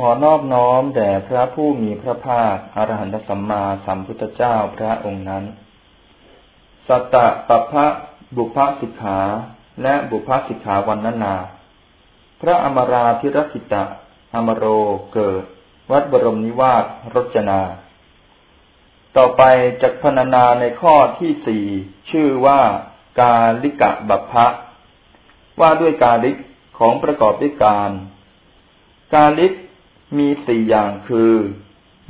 ขอนอบน้อมแด่พระผู้มีพระภาคอรหันตสัมมาสัมพุทธเจ้าพระองค์นั้น สัตตะปพะบุพสิกขาและบุพสิกขาวันนานา พระอมราธิรกิตะอมโรเกิด วัดบรมนิวาสรจนา ต่อไปจักพนานาในข้อที่สี่ชื่อว่ากาลิกะบัพพะว่าด้วยกาลิกของประกอบด้วยการ กาลิก มีสี่อย่างคือ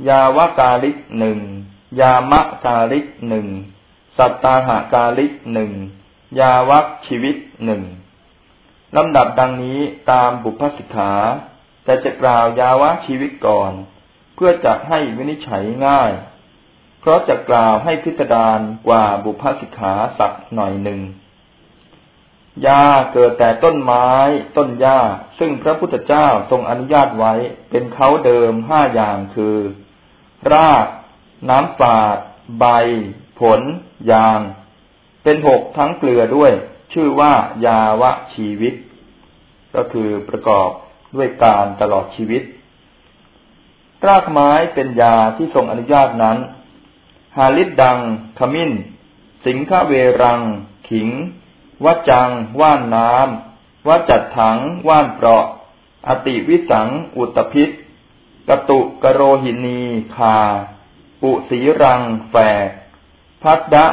ยาวกาลิกหนึ่งยามะกาลิกหนึ่งสัตตาหากาลิกหนึ่งยาวักชีวิตหนึ่งลำดับดังนี้ตามบุพสิกขาแต่จะกล่าวยาวะชีวิตก่อน เพื่อจะให้วินิจฉัยง่าย เพราะจะกล่าวให้พิจารณากว่าบุพสิกขาสักหน่อยหนึ่ง ยาเกิดแต่ต้นไม้ ต้นหญ้า ซึ่งพระพุทธเจ้าทรงอนุญาตไว้เป็นเขาเดิมห้าอย่างคือ ราก น้ำฝาด ใบ ผล ยาง เป็นหกทั้งเกลือด้วย ชื่อว่ายาวะชีวิต ก็คือประกอบด้วยการตลอดชีวิต รากไม้เป็นยาที่ทรงอนุญาตนั้นฮาลิดดัง ขมิ้น สิงคเวรัง ขิง วัจัง ว่านน้ำวัจัดถัง ว่านเปราะ อติวิสัง อุตพิษกตุกโรหินีคา ปุสีรัง แฝก พัดดะ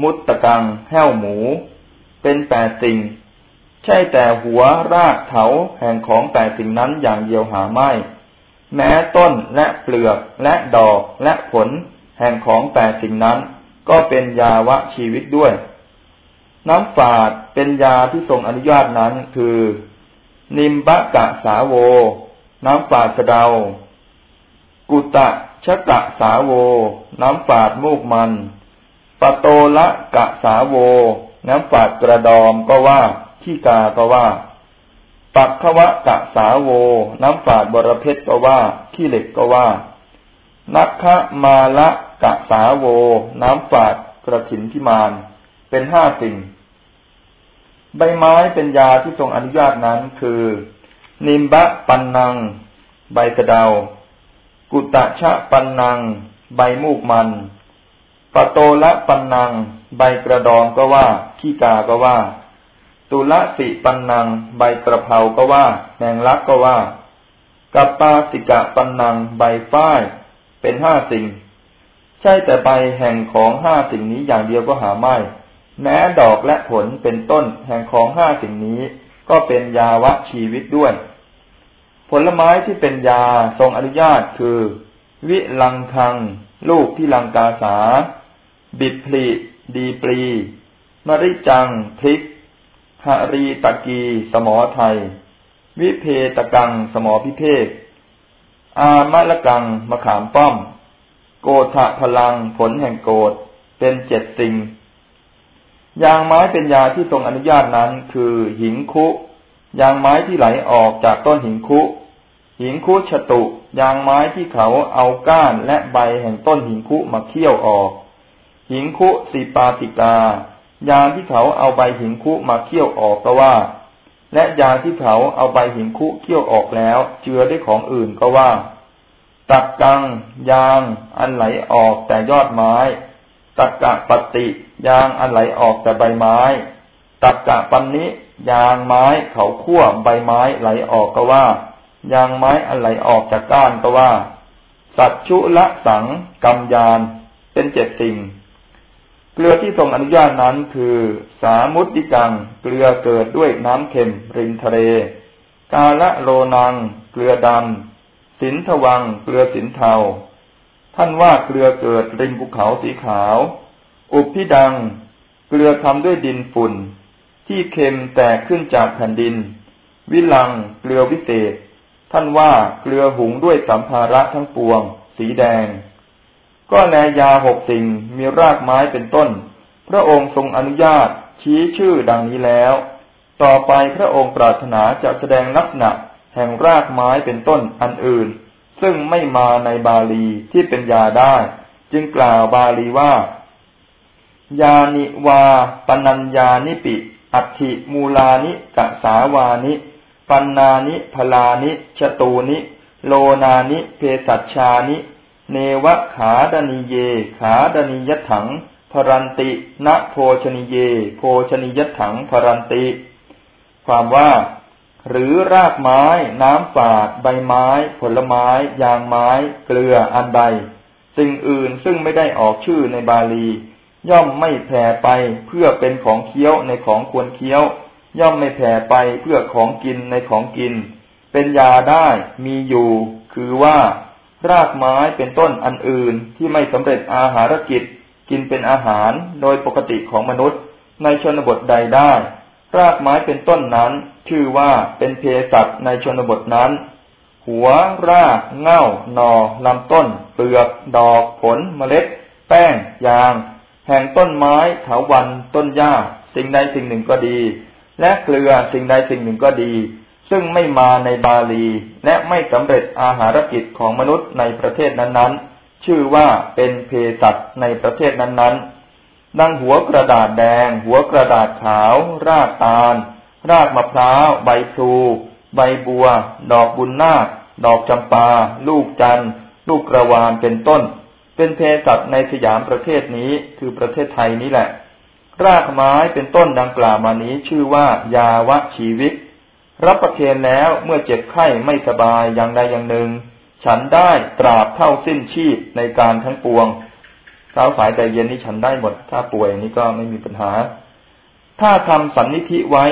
มุตตะกัง แห้วหมู เป็นแปดสิ่ง ใช่แต่หัวรากเถาแห่งของแปดสิ่งนั้นอย่างเดียวหาไม่ แม้ต้นและเปลือกและดอกและผลแห่งของแปดสิ่งนั้น ก็เป็นยาวะชีวิตด้วย น้ำฝาดเป็นยาที่ทรงอนุญาตนั้นคือ นิมบะกะสาโว น้ำฝาดสะเดา กุตะชะกะสาโว น้ำฝาดมูกมัน ปะโตละกะสาโว น้ำฝาดกระดอมก็ว่า ขี้กาก็ว่า ปักขวะกะสาโว น้ำฝาดบรเพชรก็ว่า ขี้เหล็กก็ว่า นักขมาละกะสาโว น้ำฝาดกระถินพิมาน เป็นห้าสิ่ง ใบไม้เป็นยาที่ทรงอนุญาตนั้นคือ นิมบะปันนัง ใบกระเดา กุตะชะปันนัง ใบมูกมัน ปะโตละปันนัง ใบกระดองก็ว่า ขี้กาก็ว่า ตุละสิปันนัง ใบกระเพราก็ว่า แมงลักก็ว่า กัปปาสิกะปันนัง ใบฝ้าย เป็นห้าสิ่ง ใช่แต่ใบแห่งของห้าสิ่งนี้อย่างเดียวก็หาไม่ แม้ดอกและผลเป็นต้นแห่งของห้าสิ่งนี้ ก็เป็นยาวะชีวิตด้วย ผลไม้ที่เป็นยาทรงอนุญาตคือ วิลังคัง ลูกที่ลังกาสา บิดพลีดีปรีมริจัง พริกหารีตะกี สมอไทย วิเพตกัง สมอพิเภกอามะละกังมะขามป้อม โกธะพลังผลแห่งโกดเป็นเจ็ดสิ่ง ยางไม้เป็นยาที่ทรงอนุญาตนั้น คือหิงคุ ยางไม้ที่ไหลออกจากต้นหิงคุ หิงคุชตุ ยางไม้ที่เขาเอาก้านและใบแห่งต้นหิงคุมาเคี่ยวออก หิงคุสีปาติกา ยางที่เขาเอาใบหิงคุมาเคี่ยวออกก็ว่า และยาที่เขาเอาใบหิงคุเคี่ยวออกแล้ว เจือด้วยของอื่นก็ว่า ตักกัง ยาง อันไหลออกแต่ยอดไม้ ตักกะปฏิยางอันไหลออกแต่ใบไม้ ตักกะปันนี้ยางไม้เขาคั่วใบไม้ไหลออกก็ว่า ยางไม้อันไหลออกจากก้านก็ว่า สัตชุละสังกำยานเป็นเจ็ดสิ่ง เกลือที่ทรงอนุญาตนั้นคือ สามุติกัง เกลือเกิดด้วยน้ำเค็มริมทะเล กาละโลนัง เกลือดำสินทวัง เกลือสินเทา ท่านว่าเกลือเกิดริมภูเขาสีขาว อุปพิดัง เกลือทำด้วยดินฝุ่น ที่เค็มแตกขึ้นจากแผ่นดิน วิลังเกลือวิเศษ ท่านว่าเกลือหุงด้วยสัมภาระทั้งปวง สีแดง ก็แลยาหกสิ่งมีรากไม้เป็นต้น พระองค์ทรงอนุญาตชี้ชื่อดังนี้แล้ว ต่อไปพระองค์ปรารถนาจะแสดงลักษณะแห่งรากไม้เป็นต้นอันอื่น ซึ่งไม่มาในบาลีที่เป็นยาได้ จึงกล่าวบาลีว่า ยานิวาปนัญญานิปิ อัติมูลานิกะสาวานิ ปันนานิพลานิชตูนิ โลนานิเพสัชชานิ เนวะขาดนิเย ขาดนิยถังพรันติณโพชนิเย โพชนิยถังพรันติ ความว่า หรือรากไม้ น้ำฝาด ใบไม้ ผลไม้ ยางไม้ เกลืออันใด สิ่งอื่นซึ่งไม่ได้ออกชื่อในบาลี ย่อมไม่แผ่ไปเพื่อเป็นของเคี้ยวในของควรเคี้ยว ย่อมไม่แผ่ไปเพื่อของกินในของกิน เป็นยาได้มีอยู่ คือว่า รากไม้เป็นต้นอันอื่นที่ไม่สำเร็จอาหารกิจ กินเป็นอาหารโดยปกติของมนุษย์ ในชนบทใดได้ รากไม้เป็นต้นนั้น ชื่อว่าเป็นเพสัตในชนบทนั้น หัว ราก เง่าหนอลำต้น เปลือก ดอก ผล เมล็ด แป้ง ยาง แห่งต้นไม้เถาวัน ต้นหญ้า สิ่งใดสิ่งหนึ่งก็ดี และเกลือสิ่งใดสิ่งหนึ่งก็ดี ซึ่งไม่มาในบาลี และไม่สำเร็จอาหารกิจของมนุษย์ในประเทศนั้นๆ ชื่อว่าเป็นเพสัตในประเทศนั้นๆดังหัวกระดาษแดง หัวกระดาษขาว รากตาล รากมะพร้าวใบพลูใบบัว ดอกบุญนาคดอกจำปา ลูกจันลูกกระวานเป็นต้น เป็นเพสัตในสยามประเทศนี้คือประเทศไทยนี้แหละ รากไม้เป็นต้นดังกล่าวมานี้ชื่อว่ายาวะชีวิต รับประเคนแล้วเมื่อเจ็บไข้ไม่สบายอย่างใดอย่างหนึ่ง ฉันได้ตราบเท่าสิ้นชีพในการทั้งปวงเช้าสายแต่เย็นนี้ฉันได้หมด ถ้าป่วยนี่ก็ไม่มีปัญหา ถ้าทำสันนิธิไว้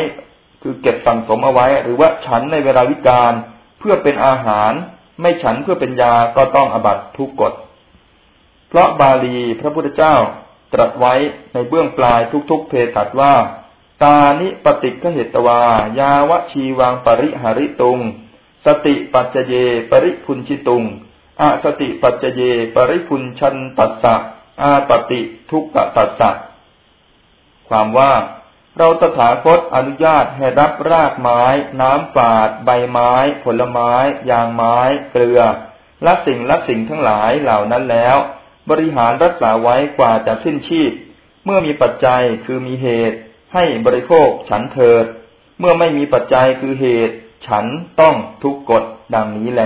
คือเก็บสั่งสมเอาไว้ หรือว่าฉันในเวลาวิกาลเพื่อเป็นอาหาร ไม่ฉันเพื่อเป็นยาก็ต้องอบัตทุกกฎ เพราะบาลีพระพุทธเจ้าตรัสไว้ในเบื้องปลายทุกๆเพตัดว่า ตานิปติกเหตวา ยาวชีวังปริหาริตุง สติปัจเจเย ปริพุนชิตุงอาสติปัจเจเย ปริพุนชันตัสสะอาปติทุกขตัสสะความว่า เราตถาคตอนุญาตให้รับรากไม้ น้ำฝาด ใบไม้ ผลไม้ ยางไม้ เกลือและสิ่งละสิ่งทั้งหลายเหล่านั้นแล้ว บริหารรักษาไว้กว่าจะสิ้นชีพ เมื่อมีปัจจัยคือมีเหตุ ให้บริโภคฉันเถิด เมื่อไม่มีปัจจัยคือเหตุ ฉันต้องทุกกฎดังนี้แล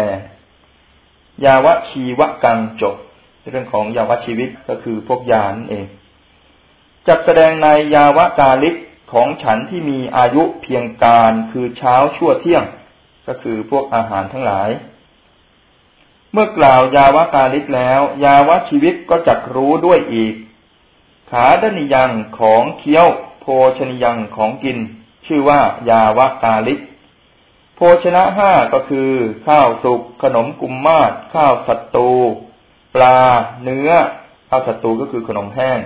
ยาวชีวกังจบเรื่องของยาวชีวิตก็คือพวกยานเองจัดแสดงในยาวกาลิก ของฉันที่มีอายุเพียงการคือเช้าชั่วเที่ยง ก็คือพวกอาหารทั้งหลาย เมื่อกล่าวยาวกาลิกแล้ว ยาวชีวิตก็จักรู้ด้วยอีก ขาดนิยังของเคี้ยว โภชนิยังของกิน ชื่อว่ายาวกาลิกโภชนะห้าก็คือ ข้าวสุกขนมกุมมาศข้าวสัตตูปลา เนื้อข้าวสัตตูก็คือขนมแห้ง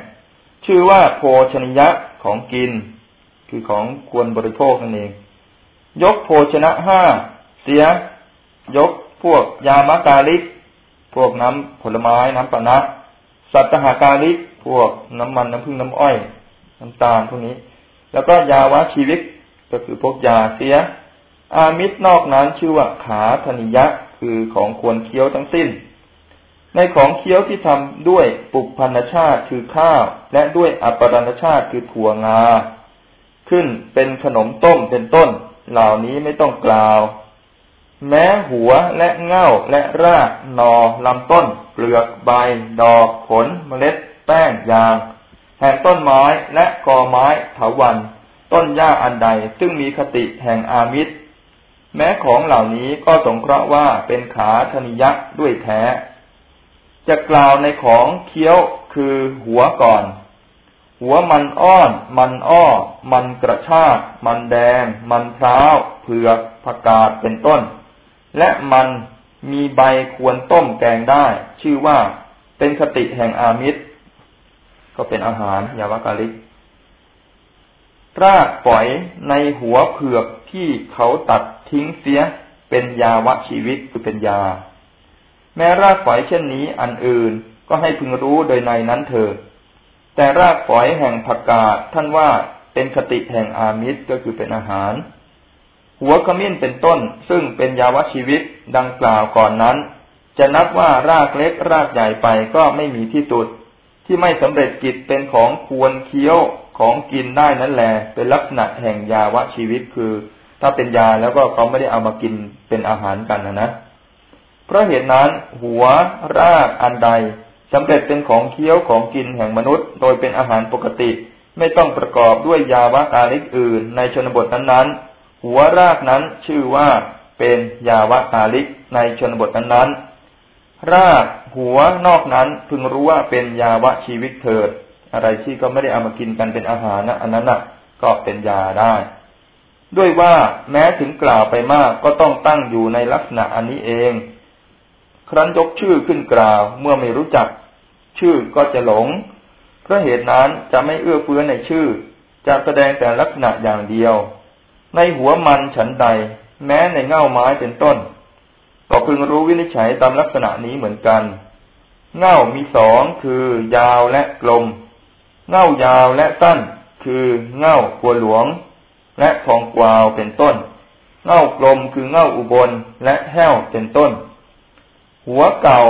ชื่อว่าโภชนิยะของกิน คือของควรบริโภคนั่นเอง ยกโภชนะห้าเสีย ยกพวกยามากาลิก พวกน้ำผลไม้น้ำปนะ สัตหากาลิก พวกน้ำมันน้ำผึ้งน้ำอ้อย น้ำตาลพวกนี้ แล้วก็ยาวะชีวิตก็คือพวกยาเสีย อามิตรนอกนั้นชื่อว่าขาธนิยะคือของควรเคี้ยวทั้งสิ้น ในของเคี้ยวที่ทำด้วยปุพันชาติคือข้าว และด้วยอัปรณชาติคือถั่วงา ขึ้นเป็นขนมต้มเป็นต้น เหล่านี้ไม่ต้องกล่าว แม้หัวและเง่าและรากนอลำต้น เปลือกใบ ดอกผลเมล็ด แป้งยาง แห่งต้นไม้และกอไม้เถาวัน ต้นหญ้าอันใดซึ่งมีคติแห่งอามิตร แม้ของเหล่านี้ก็สงเคราะห์ว่าเป็นขาธนิยะด้วยแท้ จะกล่าวในของเคี้ยวคือหัวก่อน หัวมันอ้อน มันอ้อ มันกระชาก มันแดง มันพร้าวเผือกผักกาดเป็นต้น และมันมีใบควรต้มแกงได้ ชื่อว่าเป็นคติแห่งอามิตร ก็เป็นอาหารยาวกาลิกรากฝอยในหัวเผือกที่เขาตัดทิ้งเสียเป็นยาวะชีวิตคือเป็นยา แม้รากฝอยเช่นนี้อันอื่นก็ให้พึงรู้โดยในนั้นเถิด แต่รากฝอยแห่งผักกาดท่านว่าเป็นคติแห่งอามิตรก็คือเป็นอาหาร หัวขมิ้นเป็นต้นซึ่งเป็นยาวชีวิตดังกล่าวก่อนนั้น จะนับว่ารากเล็กรากใหญ่ไปก็ไม่มีที่สุด ที่ไม่สำเร็จกิจเป็นของควรเคี้ยวของกินได้นั่นแหละเป็นลักษณะแห่งยาวชีวิตคือ ถ้าเป็นยาแล้วก็เขาไม่ได้เอามากินเป็นอาหารกันนะนะเพราะเหตุนั้น หัวรากอันใด สำเร็จเป็นของเคี้ยวของกินแห่งมนุษย์ โดยเป็นอาหารปกติ ไม่ต้องประกอบด้วยยาวะกาลิกอื่น ในชนบทนั้นๆ หัวรากนั้นชื่อว่าเป็นยาวะกาลิกในชนบทนั้นๆ รากหัวนอกนั้นพึงรู้ว่าเป็นยาวะชีวิตเถิด อะไรที่ก็ไม่ได้เอามากินกันเป็นอาหารนะอันนั้นน่ะก็เป็นยาได้ ด้วยว่าแม้ถึงกล่าวไปมากก็ต้องตั้งอยู่ในลักษณะอันนี้เอง ครั้นยกชื่อขึ้นกล่าวเมื่อไม่รู้จัก ชื่อก็จะหลง เพราะเหตุนั้นจะไม่เอื้อเฟื้อในชื่อ จะแสดงแต่ลักษณะอย่างเดียว ในหัวมันฉันใด แม้ในเง่าไม้เป็นต้น ก็พึงรู้วินิจฉัยตามลักษณะนี้เหมือนกัน เง่ามีสองคือยาวและกลม เง่ายาวและสั้นคือเง่ากัวหลวง และทองกวาวเป็นต้น เง่ากลมคือเง่าอุบลและแห้วเป็นต้น หัวเก่า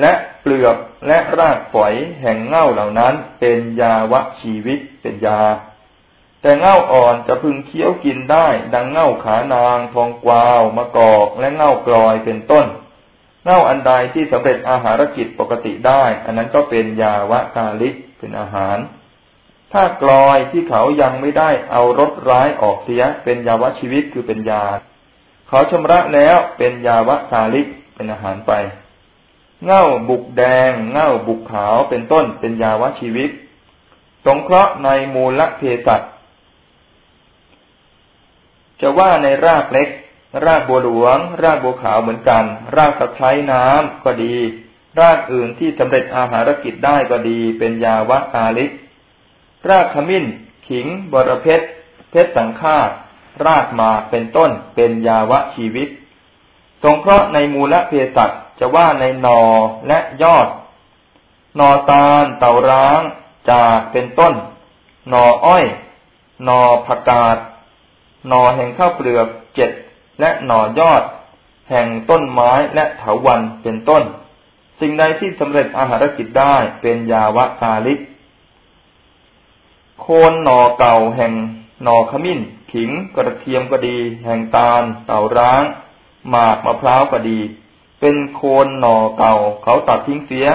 และ ปลือกและรากฝอยแห่งเง่าเหล่านั้น เป็นยาวะชีวิตเป็นยา แต่เง่าอ่อนจะพึงเคี้ยวกินได้ ดังเง่าขานาง ทองกวาวมะกอกและเง่ากลอยเป็นต้นเง่าอันใดที่สำเร็จอาหารกิจปกติได้ อันนั้นก็เป็นยาวะกาลิกเป็นอาหาร ถ้ากลอยที่เขายังไม่ได้เอารสร้ายออกเสียเป็นยาวะชีวิตคือเป็นยา เขาชำระแล้วเป็นยาวะกาลิกเป็นอาหารไป เง่าบุกแดง เง่าบุกขาวเป็นต้นเป็นยาวะชีวิต สงเคราะห์ในมูลเพสัตจะว่าในรากเล็ก รากบัวหลวง รากบัวขาวเหมือนกัน รากตะไคร้น้ำก็ดี รากอื่นที่สำเร็จอาหารกิจได้ก็ดี เป็นยาวะกาลิกรากขมิ้น ขิง บรเพชรเพชรสังฆารากมาเป็นต้นเป็นยาวะชีวิต สงเคราะห์ในมูลเพสัต จะว่าในหนอและยอด หนอตาลเต่าร้าง จากเป็นต้น หนออ้อย หนอผักกาด หนอแห่งข้าวเปลือกเจ็ดและหนอยอด แห่งต้นไม้และเถาวันเป็นต้น สิ่งใดที่สำเร็จอาหารกิจได้เป็นยาวะกาลิก โคนหนอเก่าแห่งหนอขมิ้น ขิงกระเทียมก็ดี แห่งตาลเต่าร้าง หมากมะพร้าวก็ดี เป็นโคนหน่อเก่า เขาตัดทิ้งเสีย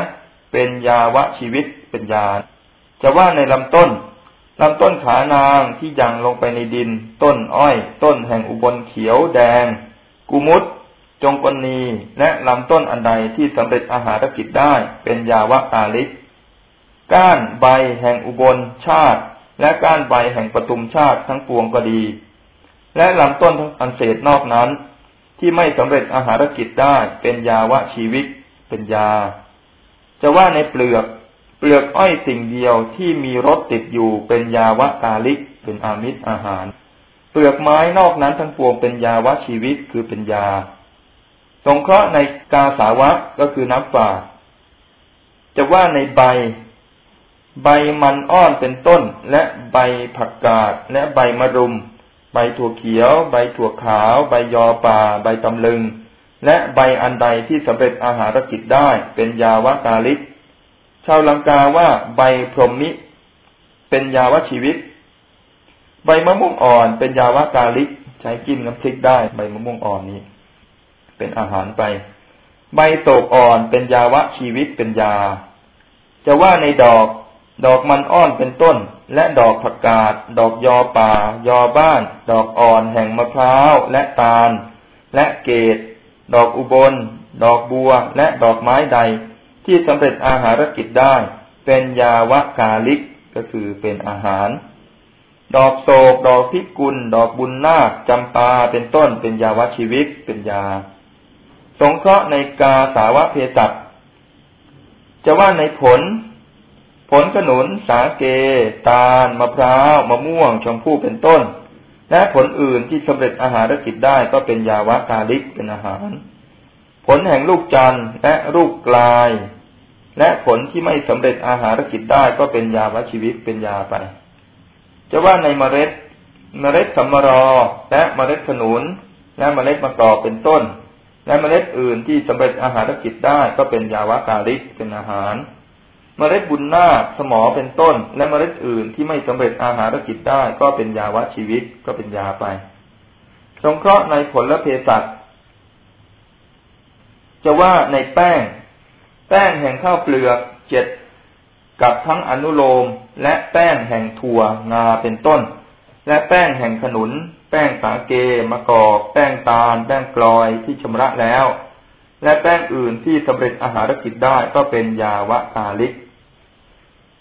เป็นยาวะชีวิตเป็นยา จะว่าในลำต้นลำต้นขานางที่ยังลงไปในดิน ต้นอ้อย ต้นแห่งอุบลเขียวแดง กุมุตจงกนี และลำต้นอันใดที่สำเร็จอาหารกิจได้เป็นยาวะตาลิก ก้านใบแห่งอุบลชาติ และก้านใบแห่งปทุมชาติทั้งปวงก็ดี และลำต้นทั้งอันเศษนอกนั้น ที่ไม่สำเร็จอาหารกิจได้เป็นยาวะชีวิต เป็นยา จะว่าในเปลือก เปลือกอ้อยสิ่งเดียวที่มีรสติดอยู่เป็นยาวะกาลิก เป็นอามิตรอาหาร เปลือกไม้นอกนั้นทั้งปวงเป็นยาวะชีวิตคือเป็นยาสงเคราะห์ในกาสาวะก็คือน้ำฝาจะว่าในใบ ใบมันอ้อนเป็นต้น และใบผักกาดและใบมะรุม ใบถั่วเขียว ใบถั่วขาว ใบยอป่า ใบตำลึง และใบอันใดที่สำเร็จอาหารกิจได้เป็นยาวะกาลิกชาวลังกาว่าใบพรหมิ เป็นยาวชีวิต ใบมะม่วงอ่อนเป็นยาวะกาลิก ใช้กินน้ำพริกได้ใบมะม่วงอ่อนนี้ เป็นอาหารไป ใบโตกอ่อนเป็นยาวชีวิตเป็นยา จะว่าในดอก ดอกมันอ้อนเป็นต้น และดอกผักกาด ดอกยอป่า ยอบ้าน ดอกอ่อนแห่งมะพร้าวและตาล และเกตดอกอุบล ดอกบัวและดอกไม้ใด ที่สำเร็จอาหารกิจได้ เป็นยาวะกาลิกก็คือเป็นอาหาร ดอกโศก ดอกพิกุล ดอกบุญนาคจำปาเป็นต้นเป็นยาวะชีวิตเป็นยา สงเคราะห์ในกาสาวะเพศัตจะว่าในผล ผลขนุน สาเก ตาล มะพร้าว มะม่วง ชมพู่เป็นต้น และผลอื่นที่สำเร็จอาหารกิจได้ก็เป็นยาวะกาลิกเป็นอาหาร ผลแห่งลูกจันทร์และลูกกลาย และผลที่ไม่สำเร็จอาหารกิจได้ก็เป็นยาวะชีวิตเป็นยาไป จะว่าในเมล็ด เมล็ดสัมมรอและเมล็ดขนุน และเมล็ดมะกอกเป็นต้น และเมล็ดอื่นที่สำเร็จอาหารกิจได้ก็เป็นยาวะกาลิกเป็นอาหาร เมล็ดบุญนาคสมอเป็นต้น และเมล็ดอื่นที่ไม่สำเร็จอาหารกิจได้ก็เป็นยาวะชีวิตก็เป็นยาไป สงเคราะห์ในผลและเภสัชจะว่าในแป้ง แป้งแห่งข้าวเปลือกเจ็ดกับทั้งอนุโลม และแป้งแห่งถั่วงาเป็นต้น และแป้งแห่งขนุน แป้งสาเกมะกอก แป้งตาล แป้งกลอยที่ชำระแล้ว และแป้งอื่นที่สำเร็จอาหารกิจได้ก็เป็นยาวะกาลิก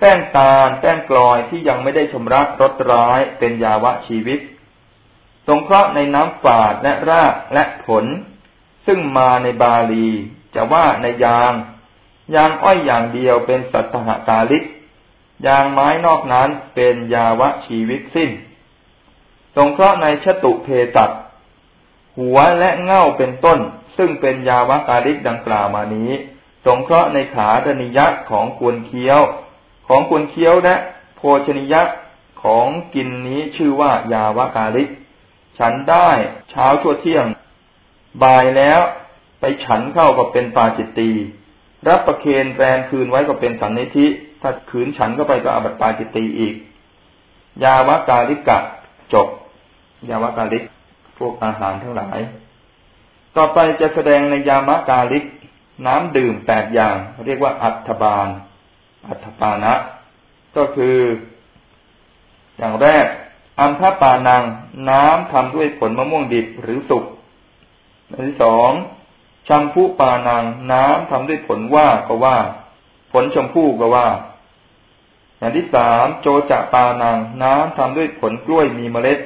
แป้งตาลแป้งกลอยที่ยังไม่ได้ชำระรสร้ายเป็นยาวะชีวิต สงเคราะห์ในน้ำฝาดและรากและผล ซึ่งมาในบาลี จะว่าในยาง ยางอ้อยอย่างเดียวเป็นสัตหกาลิก ยางไม้นอกนั้นเป็นยาวะชีวิตสิ้น สงเคราะห์ในชตุเพตัดหัวและเง่าเป็นต้น ซึ่งเป็นยาวะกาลิกดังกล่าวมานี้ สงเคราะห์ในขาดนิยะของควรเคี้ยว ของควรเคี้ยวและโภชนิยะของกินนี้ชื่อว่ายาวะกาลิก ฉันได้เช้าชั่วเที่ยง บ่ายแล้วไปฉันเข้ากับเป็นปาจิตตี รับประเคนแรนคืนไว้ก็เป็นสันนิธิ ถ้าขืนฉันเข้าไปก็อาบัติปาจิตตีอีก ยาวกาลิกะจบ ยาวกาลิก พวกอาหารทั้งหลาย ต่อไปจะแสดงในยามกาลิก น้ำดื่มแปดอย่าง เรียกว่าอัฐบาล อัฐปานะ ก็คือ อย่างแรก อัมพปานัง น้ำทำด้วยผลมะม่วงดิบหรือสุกอันที่สองชัมพูปานัง น้ำทำด้วยผลว่าก็ว่า ผลชมพู่ก็ว่า อย่างที่สามโจจะปานัง น้ำทำด้วยผลกล้วยมีเมล็ด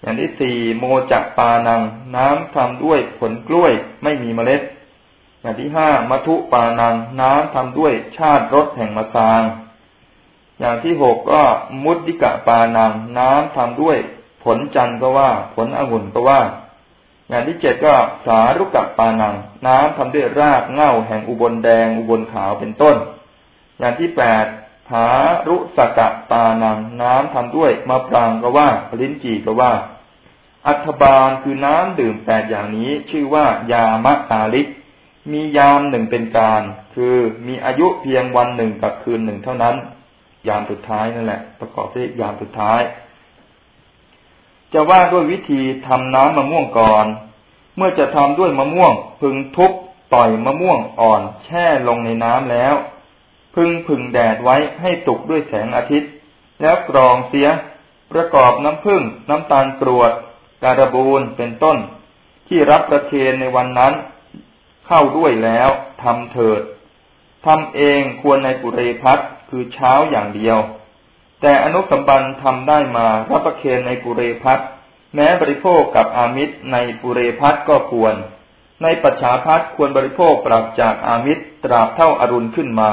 อย่างที่สี่โมจะปานัง น้ำทำด้วยผลกล้วยไม่มีเมล็ด อย่างที่ห้ามัทุปานังน้ำทำด้วยชาติรสแห่งมะซาง อย่างที่หกก็มุดิกะปานังน้ำทำด้วยผลจันก็ว่า ผลองุ่นก็ว่า อย่างที่เจ็ดก็สารุกะปานัง น้ำทำด้วยรากเง่าแห่งอุบลแดงอุบลขาวเป็นต้น อย่างที่แปดผารุสกะปานัง น้ำทำด้วยมะปรางก็ว่าลิ้นจี่ก็ว่า อัฐบาลคือน้ำดื่มแปดอย่างนี้ชื่อว่ายามะตาลิก มียามหนึ่งเป็นการ คือมีอายุเพียงวันหนึ่งกับคืนหนึ่งเท่านั้น ยามสุดท้ายนั่นแหละ ประกอบด้วยยามสุดท้าย จะว่าด้วยวิธีทำน้ำมะม่วงก่อน เมื่อจะทำด้วยมะม่วง พึงทุบต่อยมะม่วงอ่อนแช่ลงในน้ำแล้ว พึงพึงแดดไว้ให้ตกด้วยแสงอาทิตย์ แล้วกรองเสียประกอบน้ำผึ้งน้ำตาลกรวด การบูนเป็นต้น ที่รับประเคนในวันนั้น เข้าด้วยแล้วทำเถิดทำเองควรในปุเรพัทคือเช้าอย่างเดียว แต่อนุสัมบันทำได้มารับประเคนในปุเรพัทแม้บริโภคกับอามิตรในปุเรพัทก็ควร ในปัจฉาพัทควรบริโภคปรับจากอามิตรตราบเท่าอารุณขึ้นมา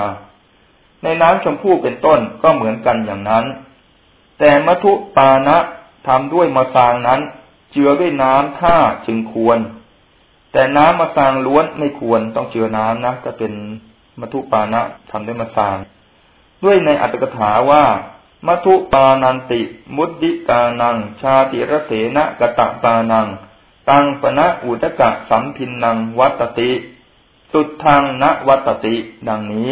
ในน้ำชมพู่เป็นต้นก็เหมือนกันอย่างนั้น แต่มัทุปานะทำด้วยมะซางนั้น เจือด้วยน้ำท่าจึงควร แต่น้ำมะซางล้วนไม่ควรต้องเจือน้ำนะจะเป็นมัทุปานะทำด้วยมะซาง ด้วยในอัตถกถาว่ามัทุปานันติ มุดดิกานัง ชาติระเสนกะตะปานัง ตังปณะอุตกะสัมพินนังวัตติ สุดทางณวัตติ ดังนี้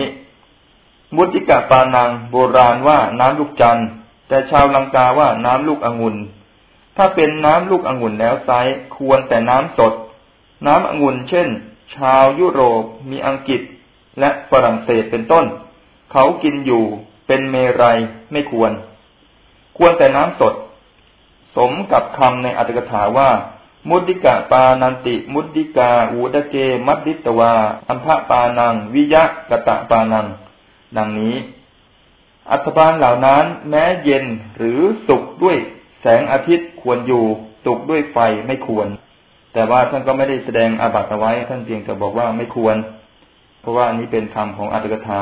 มุติกะปานังโบราณว่าน้ำลูกจันทร์แต่ชาวลังกาว่าน้ำลูกองุ่นถ้าเป็นน้ำลูกองุ่นแล้วไซควรแต่น้ำสด น้ำองุ่นเช่น ชาวยุโรปมีอังกฤษ และฝรั่งเศสเป็นต้น เขากินอยู่เป็นเมรัยไม่ควร ควรแต่น้ำสด สมกับคำในอัตถกถาว่า มุดิกะปานันติ มุดิกาอูดเก มัดดิตวา อัมพะปานัง วิยะกะตะปานัง ดังนี้ อัตบาลเหล่านั้นแม้เย็นหรือสุกด้วยแสงอาทิตย์ควรอยู่ สุกด้วยไฟไม่ควร แต่ว่าท่านก็ไม่ได้แสดงอาบัตเอาไว้ ท่านเพียงแต่บอกว่าไม่ควร เพราะว่าอันนี้เป็นคำของอัตถกถา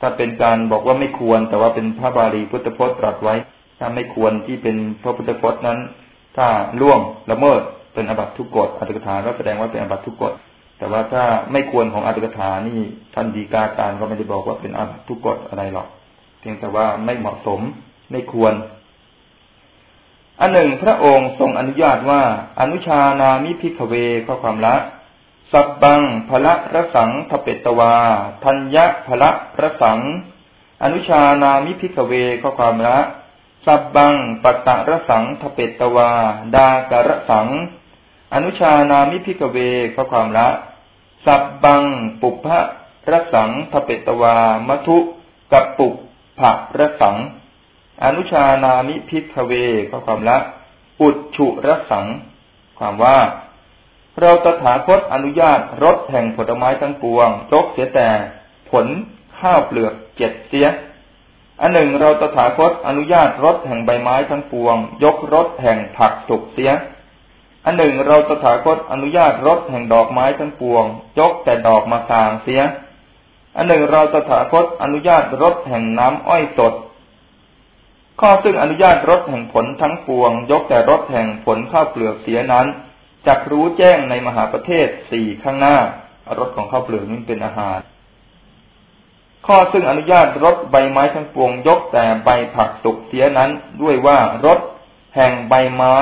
ถ้าเป็นการบอกว่าไม่ควร แต่ว่าเป็นพระบาลีพุทธพจน์ตรัสไว้ ถ้าไม่ควรที่เป็นพระพุทธพจน์นั้น ถ้าล่วงละเมิดเป็นอบัตทุกกฎอัตถกถาก็แสดงว่าเป็นอบัตทุกกฎแต่ว่าถ้าไม่ควรของอัตถกถานี่ท่านดีกาการก็ไม่ได้บอกว่าเป็นอบัตทุกกฎอะไรหรอก เพียงแต่ว่าไม่เหมาะสมไม่ควร อันหนึ่งพระองค์ทรงอนุญาตว่า อนุชานามิพิกเวข้อความละ สับบังพละระสังทเปตวา ทัญญะพละระสัง อนุชานามิพิกเวข้อความละ สับบังปตะระสังทเปตวา ดาการะสัง อนุชานามิพิกเวข้อความละ สับบังปุพะระสังทเปตวา มัทุกับปุภะระสัง อนุชานามิพิกเวก็ความละ อุดฉุระสัง ความว่า เราตถาคตอนุญาตรถแห่งผลไม้ทั้งปวงยกเสียแต่ ผลข้าวเปลือกเจ็ดเสียอันหนึ่งเราตถาคตอนุญาตรถแห่งใบไม้ทั้งปวง ยกรถแห่งผักสุกเสีย อันหนึ่งเราตถาคตอนุญาตรถแห่งดอกไม้ทั้งปวง ยกแต่ดอกมาสางเสีย อันหนึ่งเราตถาคตอนุญาตรถแห่งน้ำอ้อยสด ข้อซึ่งอนุญาตรถแห่งผลทั้งปวง ยกแต่รถแห่งผลข้าวเปลือกเสียนั้นจักรู้แจ้งในมหาประเทศสี่ข้างหน้ารถของข้าวเปลือกนี้เป็นอาหาร ข้อซึ่งอนุญาตรถใบไม้ทั้งปวง ยกแต่ใบผักสุกเสียนั้น ด้วยว่ารถแห่งใบไม้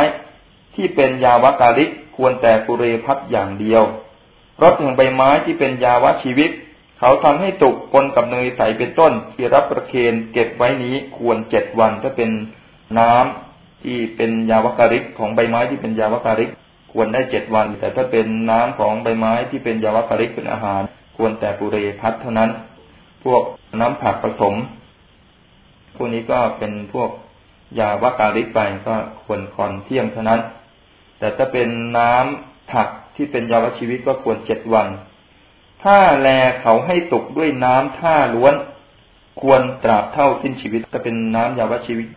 ที่เป็นยาวกาลิกควรแต่ปุเรพัดอย่างเดียวรถแห่งใบไม้ที่เป็นยาวชีวิต เขาทำให้ตุกปนกับเนยใสเป็นต้น ที่รับประเคนเก็บไว้นี้ควรเจ็ดวันถ้าเป็นน้ำที่เป็นยาวกาลิกของใบไม้ที่เป็นยาวกาลิก ควรได้เจ็ดวัน แต่ถ้าเป็นน้ำของใบไม้ที่เป็นยาวกาลิกเป็นอาหาร ควรแต่ปุเรพัดเท่านั้น พวกน้ำผักผสม พวกนี้ก็เป็นพวกยาวัการิกไปก็ควรคอนเที่ยงเท่านั้น แต่ถ้าเป็นน้ำผักที่เป็นยาวชีวิตก็ควรเจ็ดวัน ถ้าแลเขาให้ตกด้วยน้ำท่าล้วน ควรตราบเท่าสิ้นชีวิตจะเป็นน้ำยาวชีวิต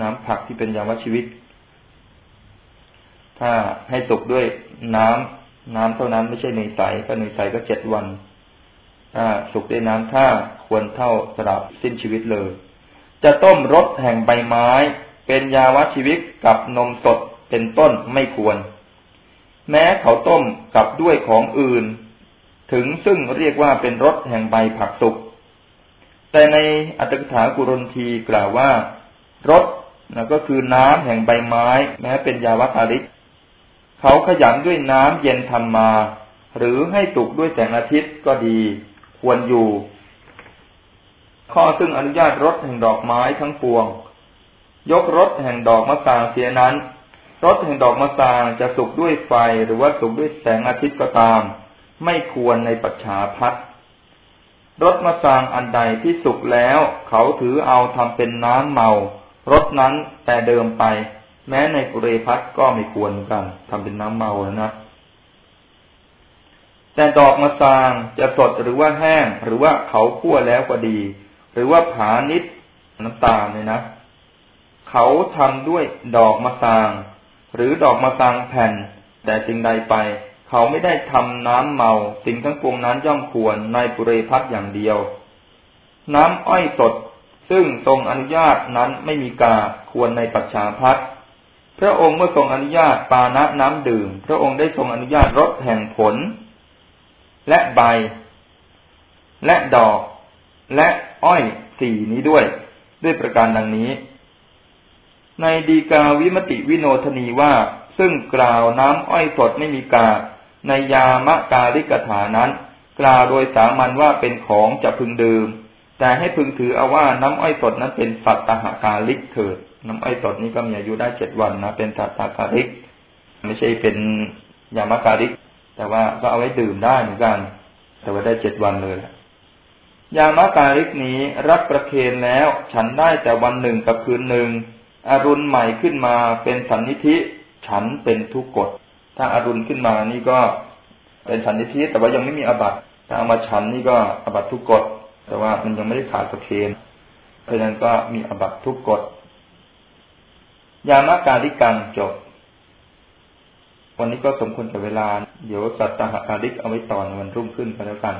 น้ำผักที่เป็นยาวชีวิต ถ้าให้ตกด้วยน้ำน้ำเท่านั้นไม่ใช่เนยใสก็เนยใสก็เจ็ดวันถ้าสุกด้วยน้ำท่าควรเท่าสลับสิ้นชีวิตเลย จะต้มรสแห่งใบไม้ เป็นยาวชีวิตกับนมสดเป็นต้นไม่ควร แม้เขาต้มกับด้วยของอื่น ถึงซึ่งเรียกว่าเป็นรสแห่งใบผักสุก แต่ในอัตถกถากุรนทีกล่าวว่ารสนะก็คือน้ำแห่งใบไม้แม้เป็นยาวคาริกเขาขยันด้วยน้ำเย็นทำมา หรือให้ตุกด้วยแสงอาทิตย์ก็ดี ควรอยู่ ข้อซึ่งอนุญาตรถแห่งดอกไม้ทั้งปวง ยกรถแห่งดอกมะสางเสียนั้นรถแห่งดอกมะสางจะสุกด้วยไฟหรือว่าสุกด้วยแสงอาทิตย์ก็ตาม ไม่ควรในปัจฉาพัดรถมะสางอันใดที่สุกแล้ว เขาถือเอาทำเป็นน้ำเมารถนั้นแต่เดิมไป แม้ในกุเรพัดก็ไม่ควรกันทำเป็นน้ำเมาแล้วนะแต่ดอกมะสางจะสดหรือว่าแห้ง หรือว่าเขาคั่วแล้วก็ดี หรือว่าผานิดน้ำตาลเนี่ยนะ เขาทำด้วยดอกมะสาง หรือดอกมะสางแผ่น แต่สิ่งใดไป เขาไม่ได้ทำน้ำเมา สิ่งทั้งปวงนั้นย่อมควรในปุเรพัทอย่างเดียว น้ำอ้อยสด ซึ่งทรงอนุญาตนั้นไม่มีกาควรในปัจฉาพัทพระองค์เมื่อทรงอนุญาตปานะน้ำดื่ม พระองค์ได้ทรงอนุญาตรสแห่งผล และใบ และดอก และอ้อยสี่นี้ด้วย ด้วยประการดังนี้ ในดีกาวิมติวิโนทนีว่าซึ่งกล่าวน้ำอ้อยสดไม่มีกา ในยามะกาลิกถานั้น กล่าวโดยสามัญว่าเป็นของจะพึงดื่ม แต่ให้พึงถือเอาว่าน้ำอ้อยสดนั้นเป็นสัตตหกาลิกเถิด น้ำอ้อยสดนี้ก็มีอายุได้เจ็ดวันนะเป็นสัตตหกาลิก ไม่ใช่เป็นยามะกาลิก แต่ว่าก็เอาไว้ดื่มได้เหมือนกัน แต่ว่าได้เจ็ดวันเลยยามะการิกนี้รับประเคนแล้ว ฉันได้แต่วันหนึ่งกับคืนหนึ่งอรุณใหม่ขึ้นมาเป็นสันนิธิ ฉันเป็นทุกกฎ ถ้าอารุณขึ้นมานี่ก็เป็นสันนิธิแต่ว่ายังไม่มีอบัตถ้าเอามาฉันนี่ก็อบัตทุกกฎแต่ว่ามันยังไม่ได้ขาดประเคนเพราะฉะนั้นก็มีอบัตทุกกฎยามะการิกังจบ วันนี้ก็สมควรกับเวลา เดี๋ยวสัตตหาริกเอาไว้ตอนวันรุ่งขึ้นกันแล้วกัน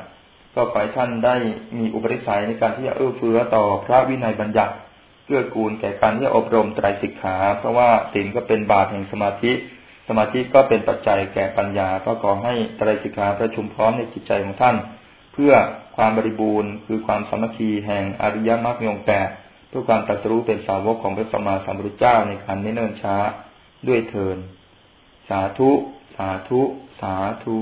ก็ขอให้ท่านได้มีอุปนิสัยในการที่จะเอื้อเฟื้อต่อพระวินัยบัญญัติเกื้อกูลแก่การที่จะอบรมไตรสิกขา เพราะว่าศีลก็เป็นบาตแห่งสมาธิ สมาธิก็เป็นปัจจัยแก่ปัญญาก็ขอให้ไตรสิกขาประชุมพร้อมในจิตใจของท่าน เพื่อความบริบูรณ์คือความสามัคคีแห่งอริยมรรคยงแปดเพื่อการตรัสรู้เป็นสาวกของพระสัมมาสัมพุทธเจ้าในการไม่เนิ่นช้าด้วยเทิน สาธุ สาธุ สาธุ